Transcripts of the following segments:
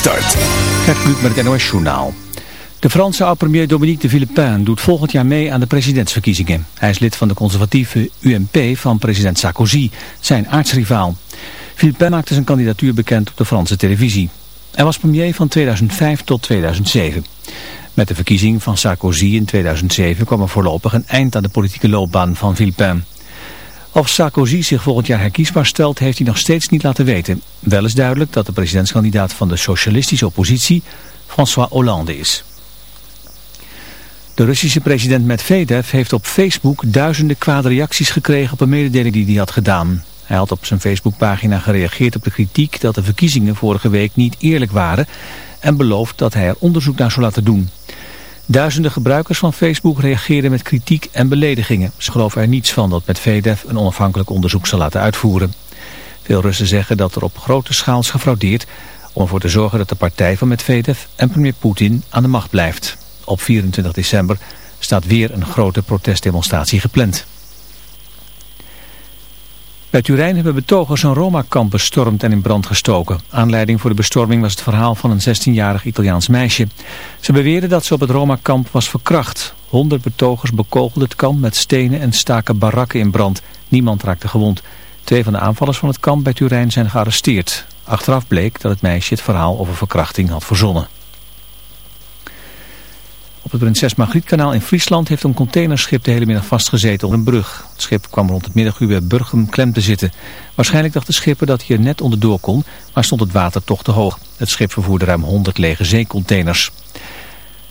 Start. Gert met het NOS Journaal. De Franse oud-premier Dominique de Villepin doet volgend jaar mee aan de presidentsverkiezingen. Hij is lid van de conservatieve UMP van president Sarkozy, zijn aartsrivaal. Villepin maakte zijn kandidatuur bekend op de Franse televisie. Hij was premier van 2005 tot 2007. Met de verkiezing van Sarkozy in 2007 kwam er voorlopig een eind aan de politieke loopbaan van Villepin. Of Sarkozy zich volgend jaar herkiesbaar stelt, heeft hij nog steeds niet laten weten. Wel is duidelijk dat de presidentskandidaat van de socialistische oppositie François Hollande is. De Russische president Medvedev heeft op Facebook duizenden kwade reacties gekregen op een mededeling die hij had gedaan. Hij had op zijn Facebookpagina gereageerd op de kritiek dat de verkiezingen vorige week niet eerlijk waren en beloofd dat hij er onderzoek naar zou laten doen. Duizenden gebruikers van Facebook reageerden met kritiek en beledigingen. Ze geloven er niets van dat Medvedev een onafhankelijk onderzoek zal laten uitvoeren. Veel Russen zeggen dat er op grote schaal is gefraudeerd... om ervoor te zorgen dat de partij van Medvedev en premier Poetin aan de macht blijft. Op 24 december staat weer een grote protestdemonstratie gepland. Bij Turijn hebben betogers een Roma-kamp bestormd en in brand gestoken. Aanleiding voor de bestorming was het verhaal van een 16-jarig Italiaans meisje. Ze beweerden dat ze op het Roma-kamp was verkracht. Honderd betogers bekogelden het kamp met stenen en staken barakken in brand. Niemand raakte gewond. Twee van de aanvallers van het kamp bij Turijn zijn gearresteerd. Achteraf bleek dat het meisje het verhaal over verkrachting had verzonnen. Op het Prinses Margrietkanaal in Friesland heeft een containerschip de hele middag vastgezeten op een brug. Het schip kwam rond het middaguur bij Burgum klem te zitten. Waarschijnlijk dacht de schipper dat hij er net onderdoor kon, maar stond het water toch te hoog. Het schip vervoerde ruim 100 lege zeecontainers.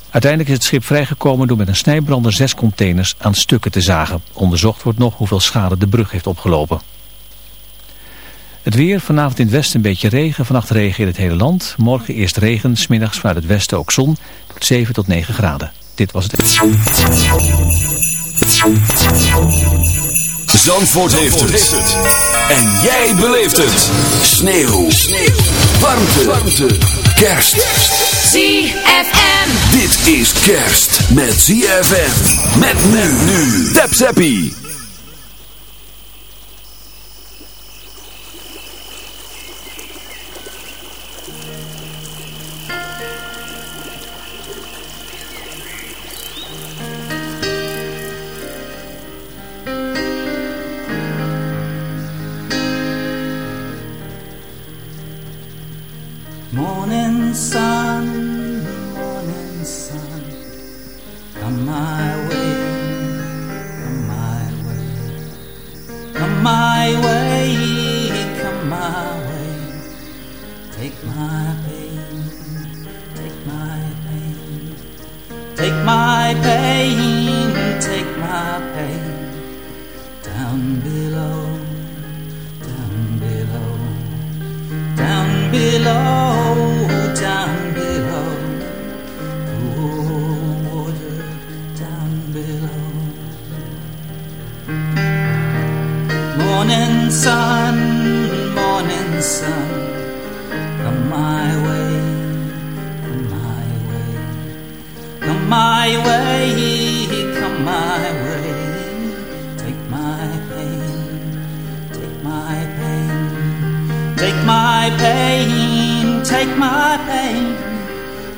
Uiteindelijk is het schip vrijgekomen door met een snijbrander zes containers aan stukken te zagen. Onderzocht wordt nog hoeveel schade de brug heeft opgelopen. Het weer, vanavond in het westen een beetje regen, vannacht regen in het hele land. Morgen eerst regen, smiddags vanuit het westen ook zon, tot 7 tot 9 graden. Dit was het. Zandvoort, heeft, het. En jij beleeft het. Sneeuw. Sneeuw. Warmte. Warmte. Kerst. ZFM. Dit is kerst met ZFM. Met men nu. Tap Zappie.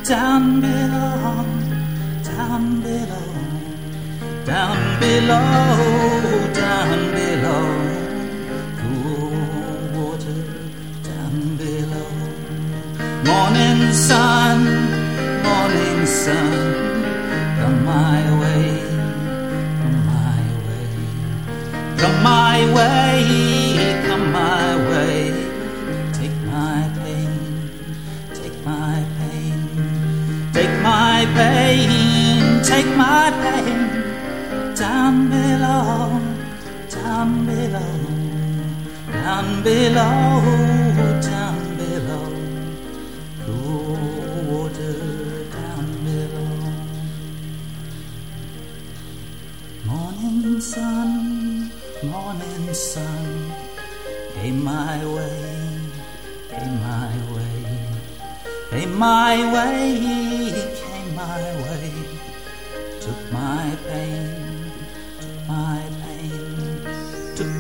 Down below, down below, down below, down below. Cool water down below. Morning sun, morning sun, come my way, come my way, come my way, below, down below, down below, down below. Cool water down below. Morning sun, morning sun, came my way, came my way, came my way,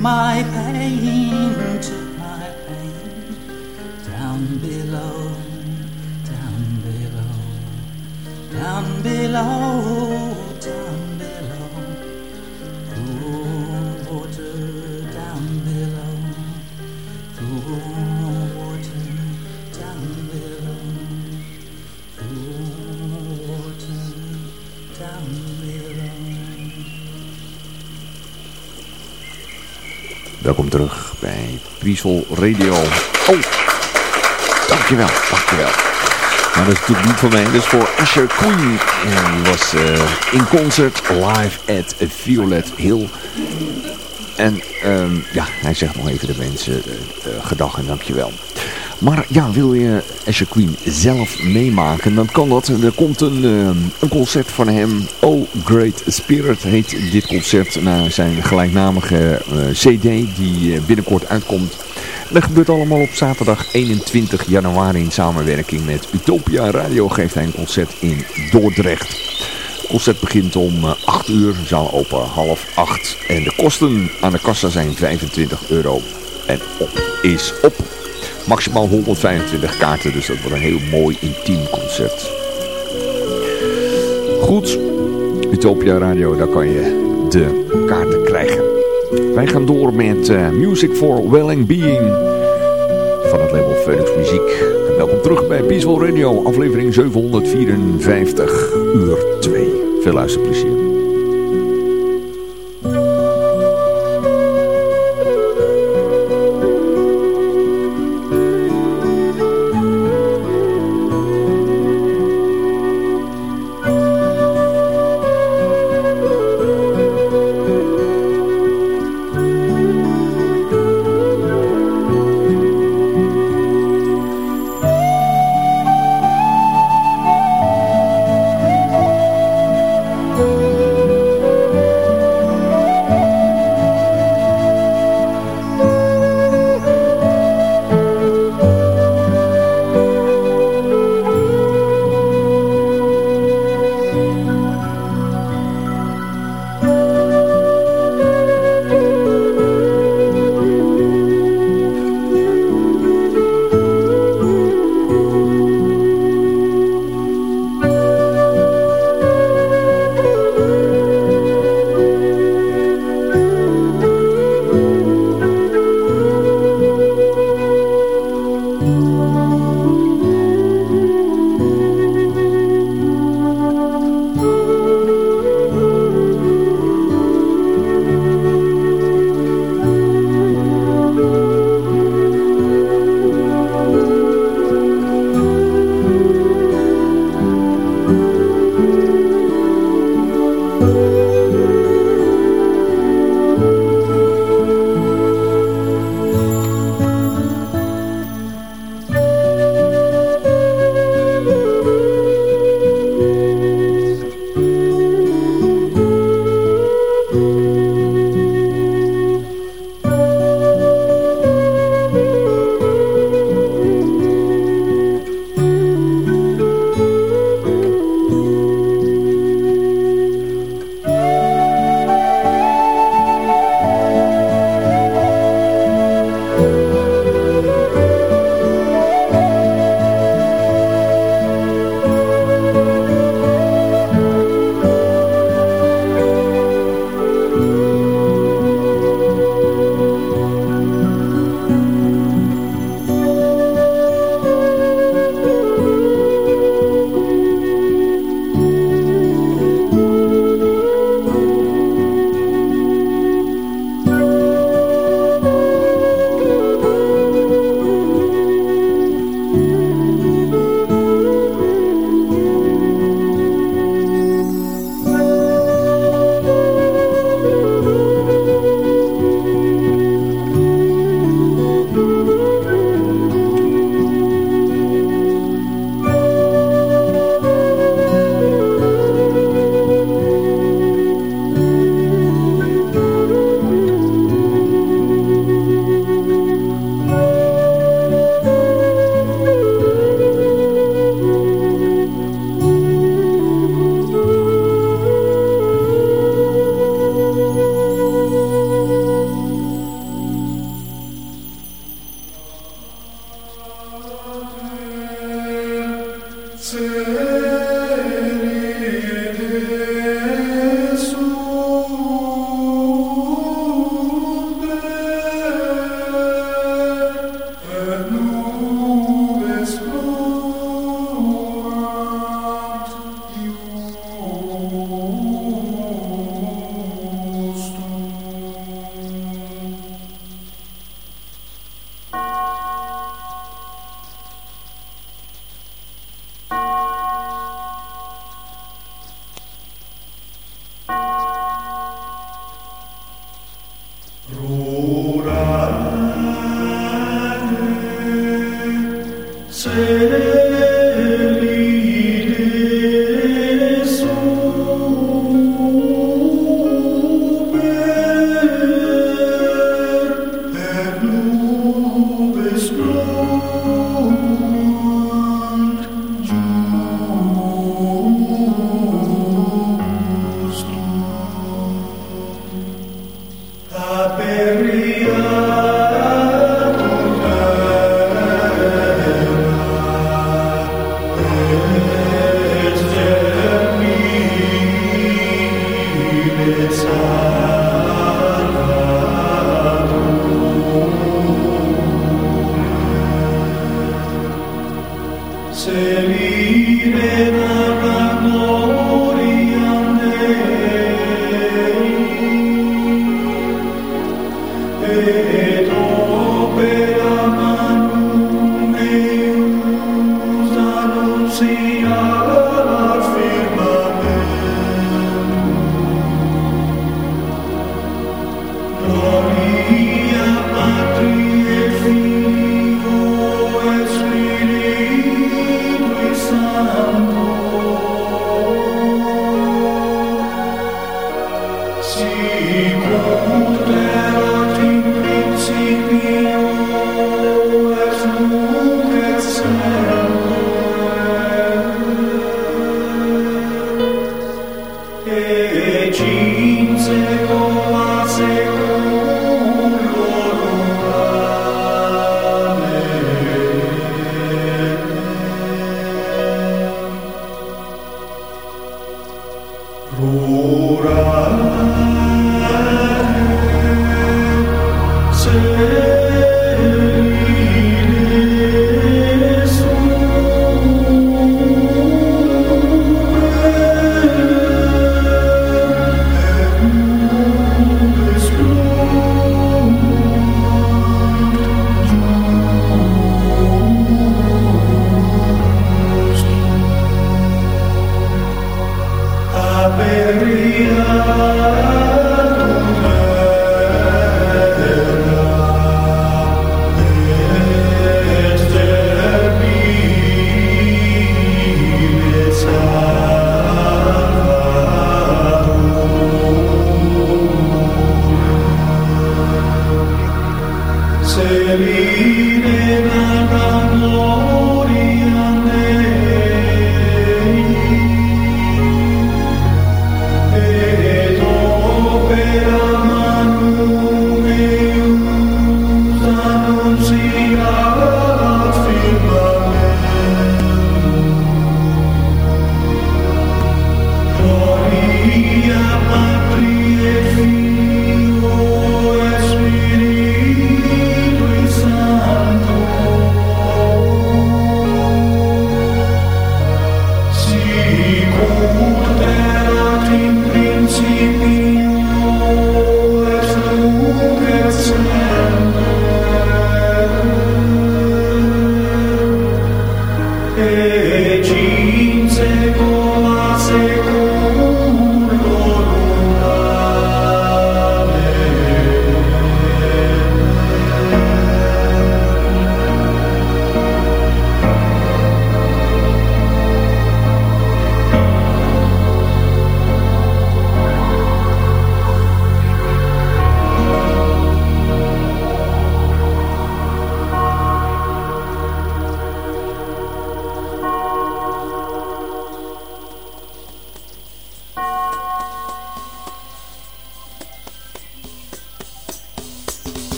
my pain, took my pain down below, down below, down below. Welkom terug bij Peaceful Radio. Oh, dankjewel, dankjewel. Maar dat is natuurlijk niet voor mij, dat is voor Asher Queen. En die was uh, in concert live at Violet Hill. En um, ja, hij zegt nog even de mensen uh, gedag en dankjewel. Maar ja, wil je Asher Queen zelf meemaken, dan kan dat. Er komt een, uh, een concert van hem. Oh Great Spirit heet dit concert. Naar zijn gelijknamige uh, cd die uh, binnenkort uitkomt. Dat gebeurt allemaal op zaterdag 21 januari in samenwerking met Utopia Radio. Geeft hij een concert in Dordrecht. Het concert begint om 8 uur, zaal open half 8. En de kosten aan de kassa zijn 25 euro. En op is op. Maximaal 125 kaarten, dus dat wordt een heel mooi intiem concert. Goed, Utopia Radio, daar kan je de kaarten krijgen. Wij gaan door met uh, Music for Welling Being van het label Phoenix Muziek. Welkom terug bij Peaceful Radio, aflevering 754, uur 2. Veel luisterplezier.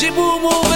de bumbum.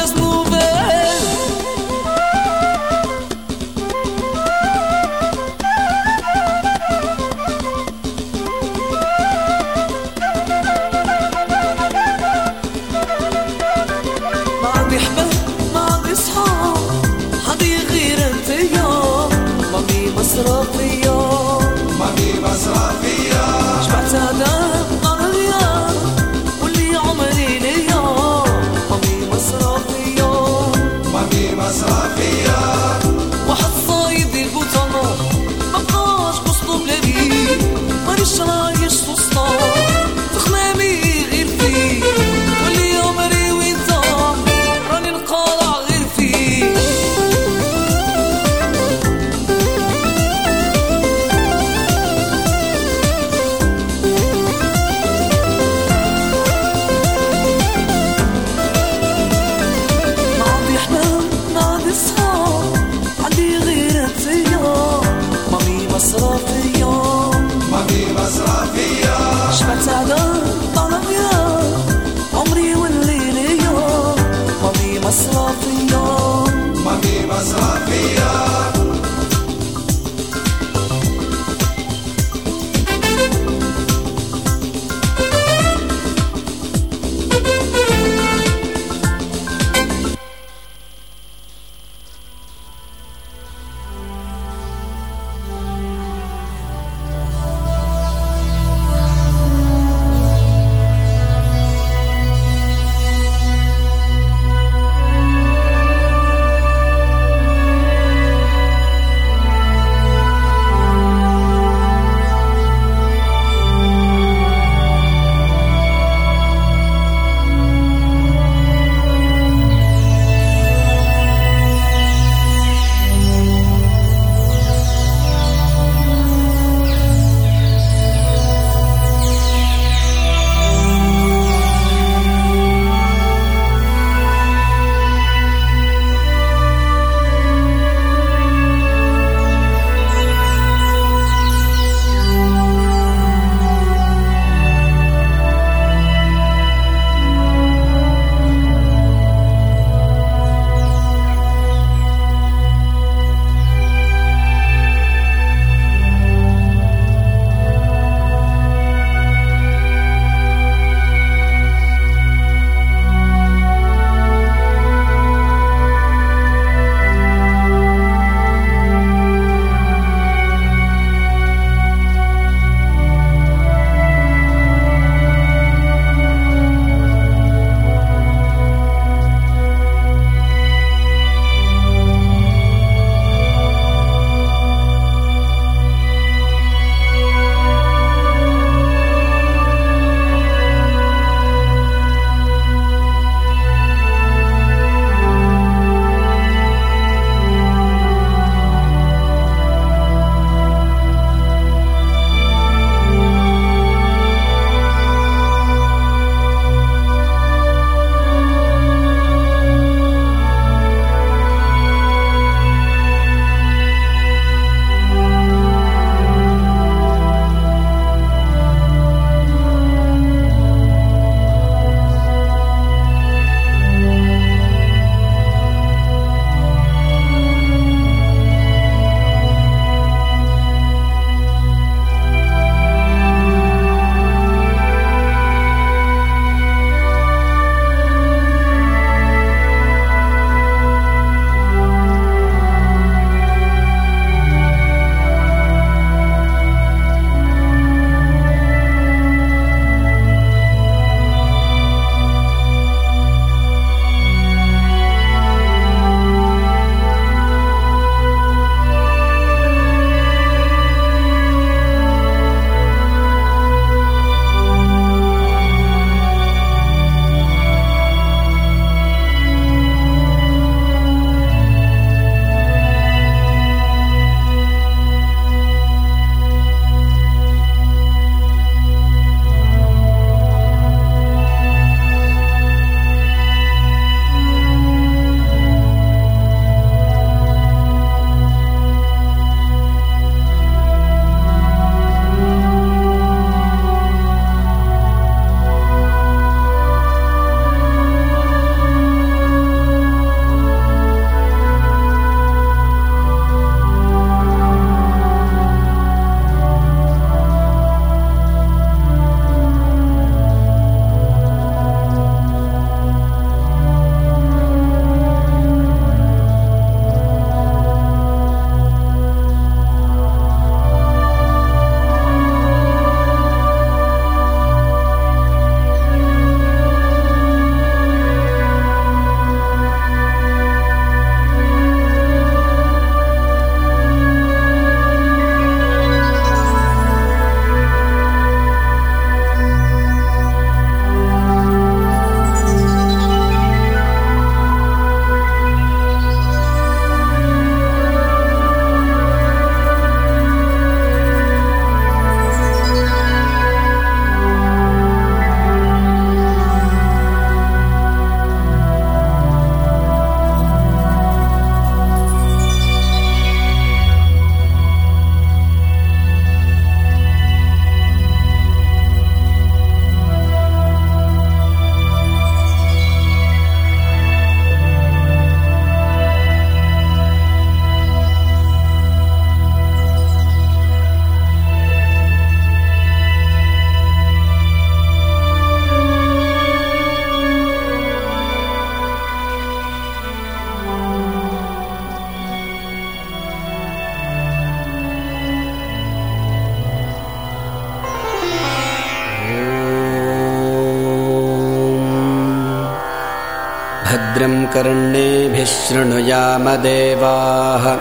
शृणुयामदेवाः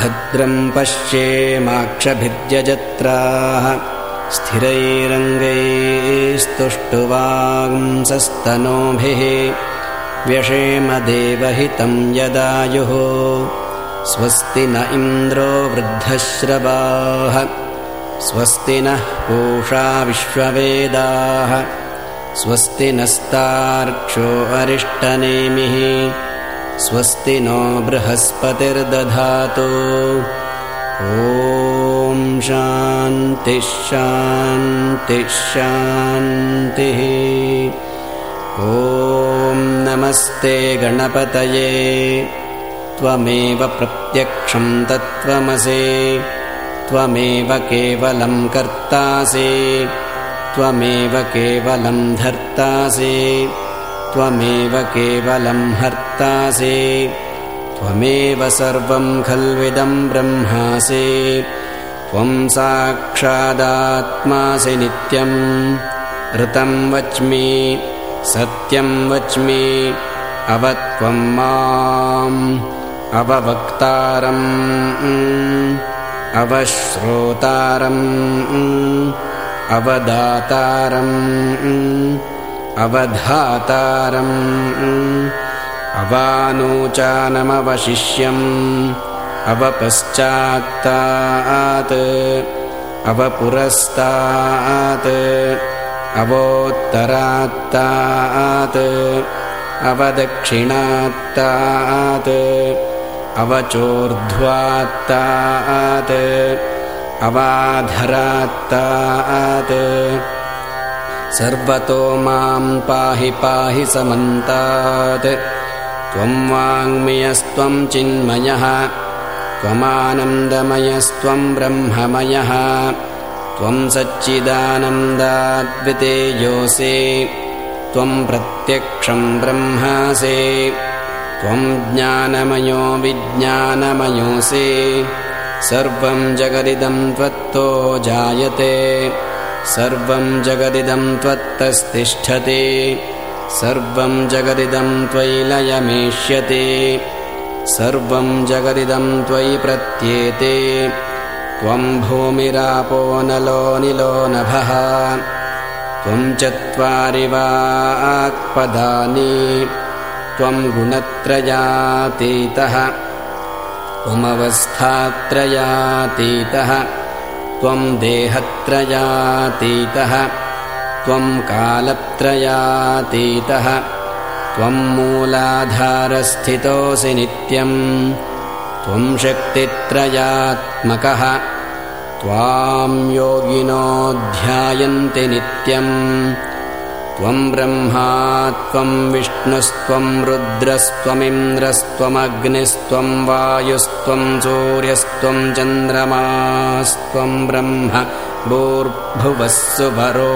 भद्रं पश्येमाक्षभिर्यजत्राः स्थिरैरङ्गैस्तुष्टुवांसस्तनोभिः। व्यषेमदेवहितं यदायुः। स्वस्ति न इन्द्रो वृद्धश्रवाः। स्वस्ति नः पूषा विश्ववेदाः। स्वस्ति नस्तार्क्ष्यो अरिष्टनेमिः स्वस्ति no बृहस्पतिर्दधातु। ॐ शान्तिः ॐ नमस्ते गणपतये। त्वमेव प्रत्यक्षं तत्त्वमसे। त्वमेव केवलं कर्तासि। त्वमेव केवलं धर्तासि त्वमेव केवलं हर्तासि त्वमेव सर्वं खल्विदं ब्रह्मासि त्वं साक्षादात्मासि नित्यम् ऋतं वच्मि सत्यं वच्मि अवत्वं माम् अववक्तारम् अवश्रोतारम् अवदातारम् अवधातारम्। अवानोचानमवशिष्यम्। अवपश्चात्तात्। अवपुरस्तात्। अवोत्तरात्तात्। अवदक्षिणात्तात्। अवचोर्ध्वात्तात्। अवाधरात्तात् सर्वतो मां पाहि पाहि समन्तात्। त्वं वाङ्मयस्त्वं चिन्मयः। त्वमानन्दमयस्त्वं ब्रह्ममयः। त्वं सच्चिदानन्दाद्वितेयोऽसि त्वं प्रत्यक्षं ब्रह्मासि। त्वं ज्ञानमयो विज्ञानमयोऽसि। सर्वं जगदिदं त्वत्तो जायते सर्वं जगदिदं त्वत्तस्तिष्ठति सर्वं जगदिदं त्वयि लयमेष्यति सर्वं जगदिदं त्वयि प्रत्येते। त्वं भूमिरापो नलो नभः त्वं चत्वारि वाक्पदानि त्वं गुणत्रयातीतः त्वमवस्थात्रयातीतः त्वम् देहत्रयातीतः त्वम् कालत्रयातीतः त्वम् मूलाधारस्थितोऽसि नित्यम् त्वम् शक्तित्रयात्मकः त्वाम् योगिनोऽध्यायन्ति नित्यम्। त्वं ब्रह्मा त्वं विष्णुस्त्वं रुद्रस्त्वमिन्द्रस्त्वमग्निस्त्वं वायुस्त्वं सूर्यस्त्वं चन्द्रमास्त्वं ब्रह्म भूर्भुवस्सुभरो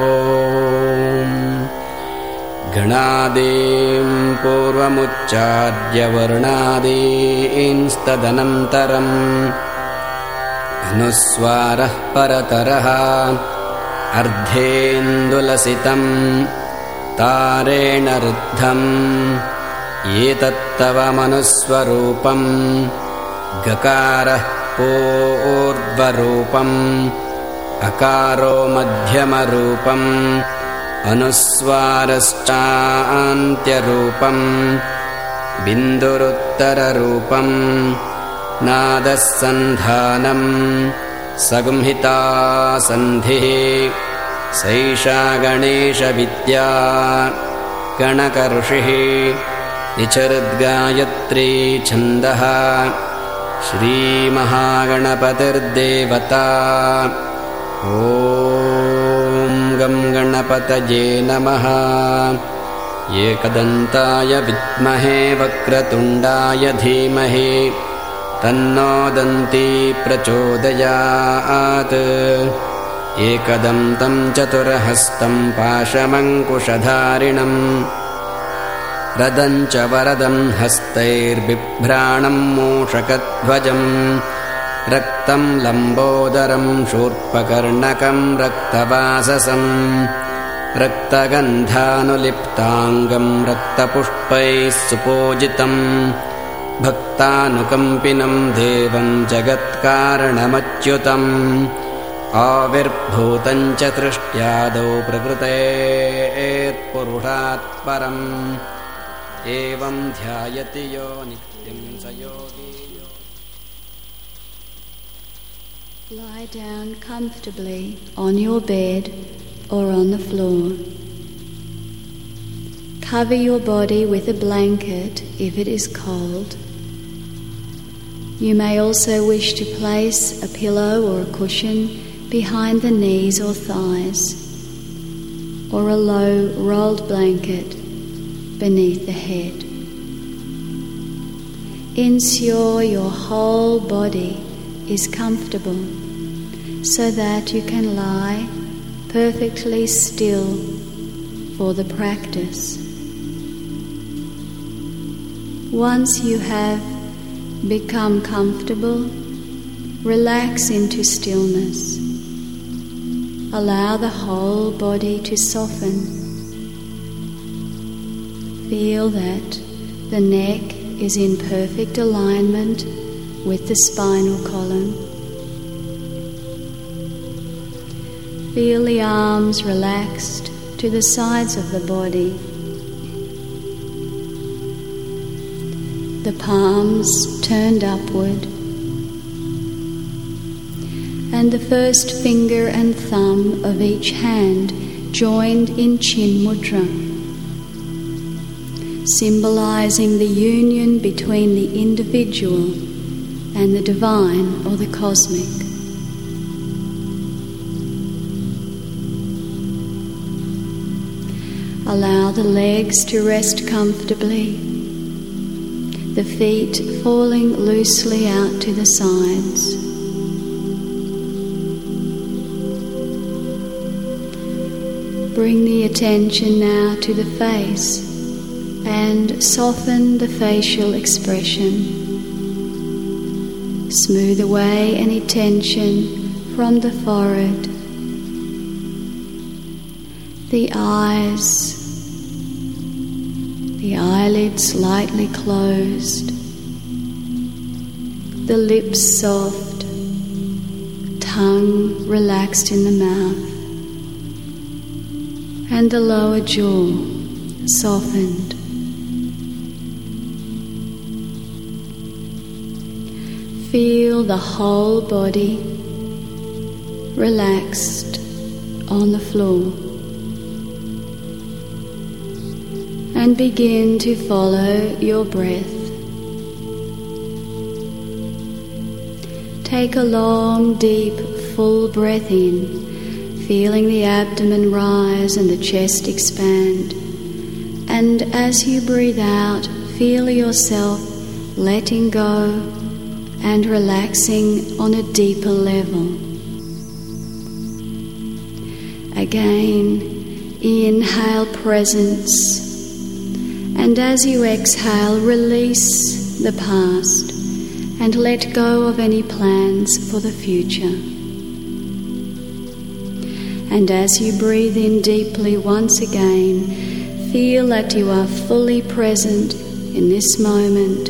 गणादीं पूर्वमुच्चार्यवर्णादींस्तदनन्तरम् अनुस्वारः परतरः अर्धेन्दुलसितम् तारेण रुद्धम्। एतत्तव मनुस्वरूपम् गकारः पूर्वरूपम् अकारो मध्यमरूपम्। अनुस्वारश्चान्त्यरूपम्। बिन्दुरुत्तररूपम्। नादः सन्धानम्। सगंहिता सन्धिः सैषा गणेशविद्या। गणकऋषिः निचरुद्गायत्री छन्दः। श्रीमहागणपतिर्देवता। ॐ गं गणपतये नमः। एकदन्ताय विद्महे वक्रतुण्डाय धीमहि। तन्नो दन्ती प्रचोदयात् एकदन्तं चतुर्हस्तं पाशमङ्कुशधारिणम्। रदं च वरदं हस्तैर्बिभ्राणं मूषकध्वजम्। रक्तं लम्बोदरं शूर्पकर्णकं रक्तवाससम्। रक्तगन्धानुलिप्ताङ्गम् रक्तपुष्पैः सुपूजितम्। भक्तानुकम्पिनम् देवम् जगत्कारणमच्युतम् आविर्भूतम् च दृष्ट्यादौ प्रकृतेत्पुरुषात् परम् एवम् ध्यायति यो नित्यम् स योगी Lie down comfortably on your bed or on the floor. Cover your body with a blanket if it is cold. You may also wish to place a pillow or a cushion behind the knees or thighs, or a low rolled blanket beneath the head. Ensure your whole body is comfortable so that you can lie perfectly still for the practice. Once you have become comfortable, relax into stillness. Allow the whole body to soften. Feel that the neck is in perfect alignment with the spinal column. Feel the arms relaxed to the sides of the body. The palms turned upward. And the first finger and thumb of each hand joined in Chin Mudra, symbolizing the union between the individual and the divine or the cosmic. Allow the legs to rest comfortably, the feet falling loosely out to the sides. Bring the attention now to the face and soften the facial expression. Smooth away any tension from the forehead. The eyes, the eyelids slightly closed, the lips soft, tongue relaxed in the mouth, and the lower jaw softened. Feel the whole body relaxed on the floor. and begin to follow your breath. Take a long, deep, full breath in, feeling the abdomen rise and the chest expand. And as you breathe out, feel yourself letting go and relaxing on a deeper level. Again, inhale presence and as you exhale, release the past and let go of any plans for the future. And as you breathe in deeply once again, feel that you are fully present in this moment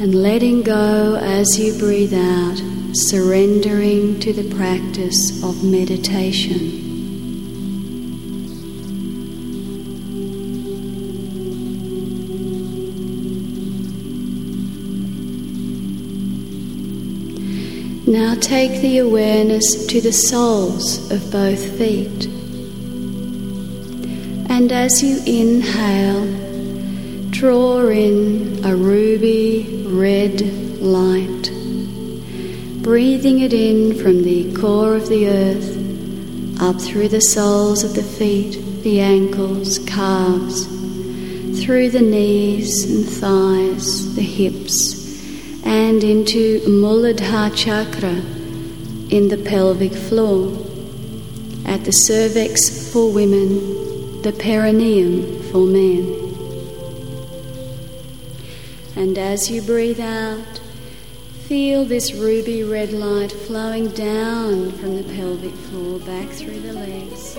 and letting go as you breathe out, surrendering to the practice of meditation. Now take the awareness to the soles of both feet. And as you inhale, draw in a ruby red light, breathing it in from the core of the earth up through the soles of the feet, the ankles, calves, through the knees and thighs, the hips and into Muladhara chakra in the pelvic floor, at the cervix for women, the perineum for men. And as you breathe out, Feel this ruby red light flowing down from the pelvic floor back through the legs.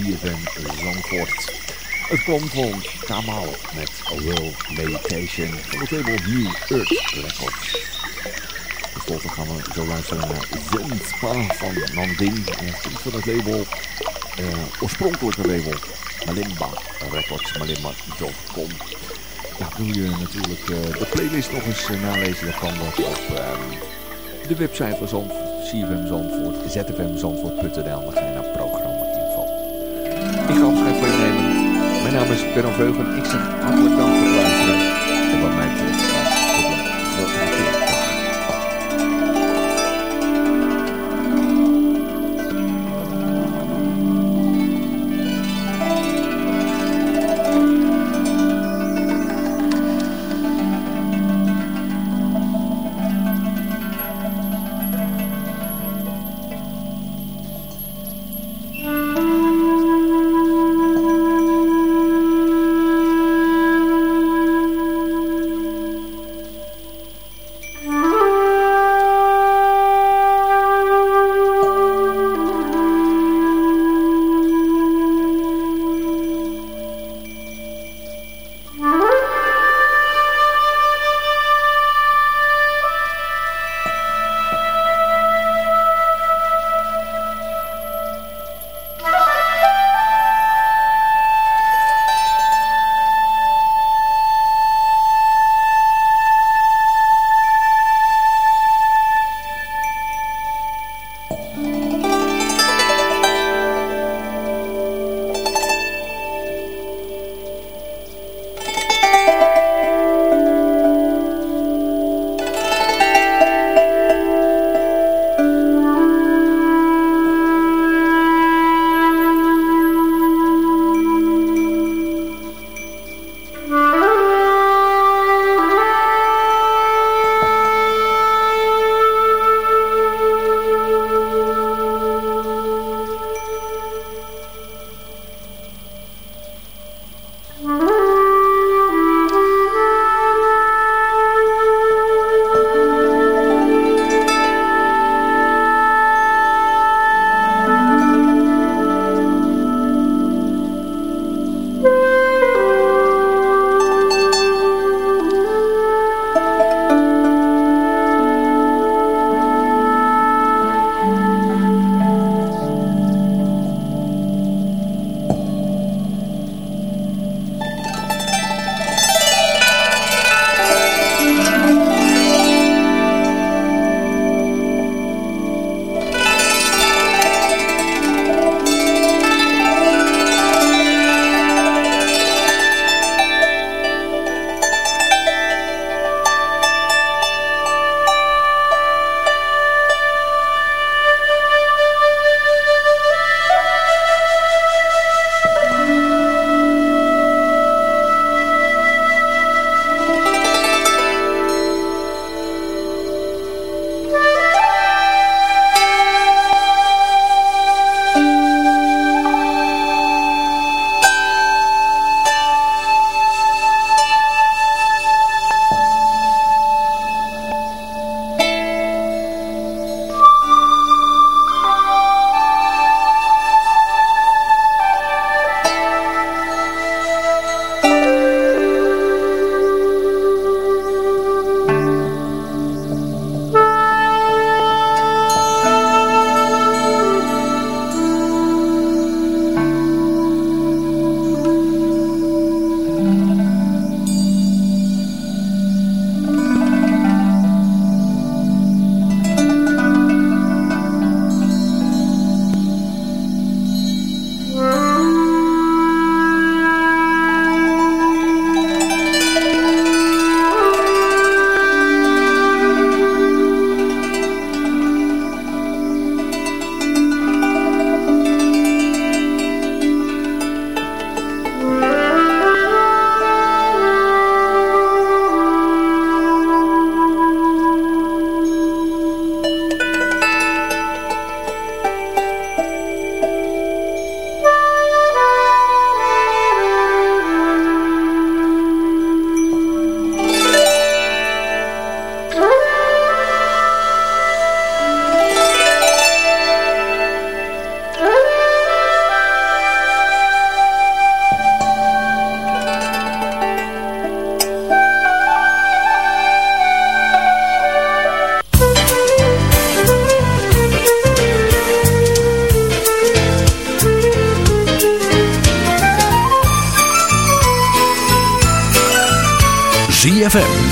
ZFM Zandvoort. Het kwam van Kamal met Will Meditation van het label New Earth Records. Slotte gaan we zo luisteren naar Zenspa van Nanding. En van het label, uh, oorspronkelijke label Malimba Records, malimba.com. Ja, wil je natuurlijk uh, de playlist nog eens uh, nalezen, dan kan dat op uh, de website van Zandvoort, CFM Zandvoort, zfmzandvoort.nl, dan ga je naar. Ik ga afscheid van je nemen. Mijn naam is Benno Veugen, ik zeg hartelijk dank voor het luisteren.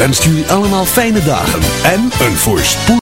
Wenst jullie allemaal fijne dagen en een voorspoed.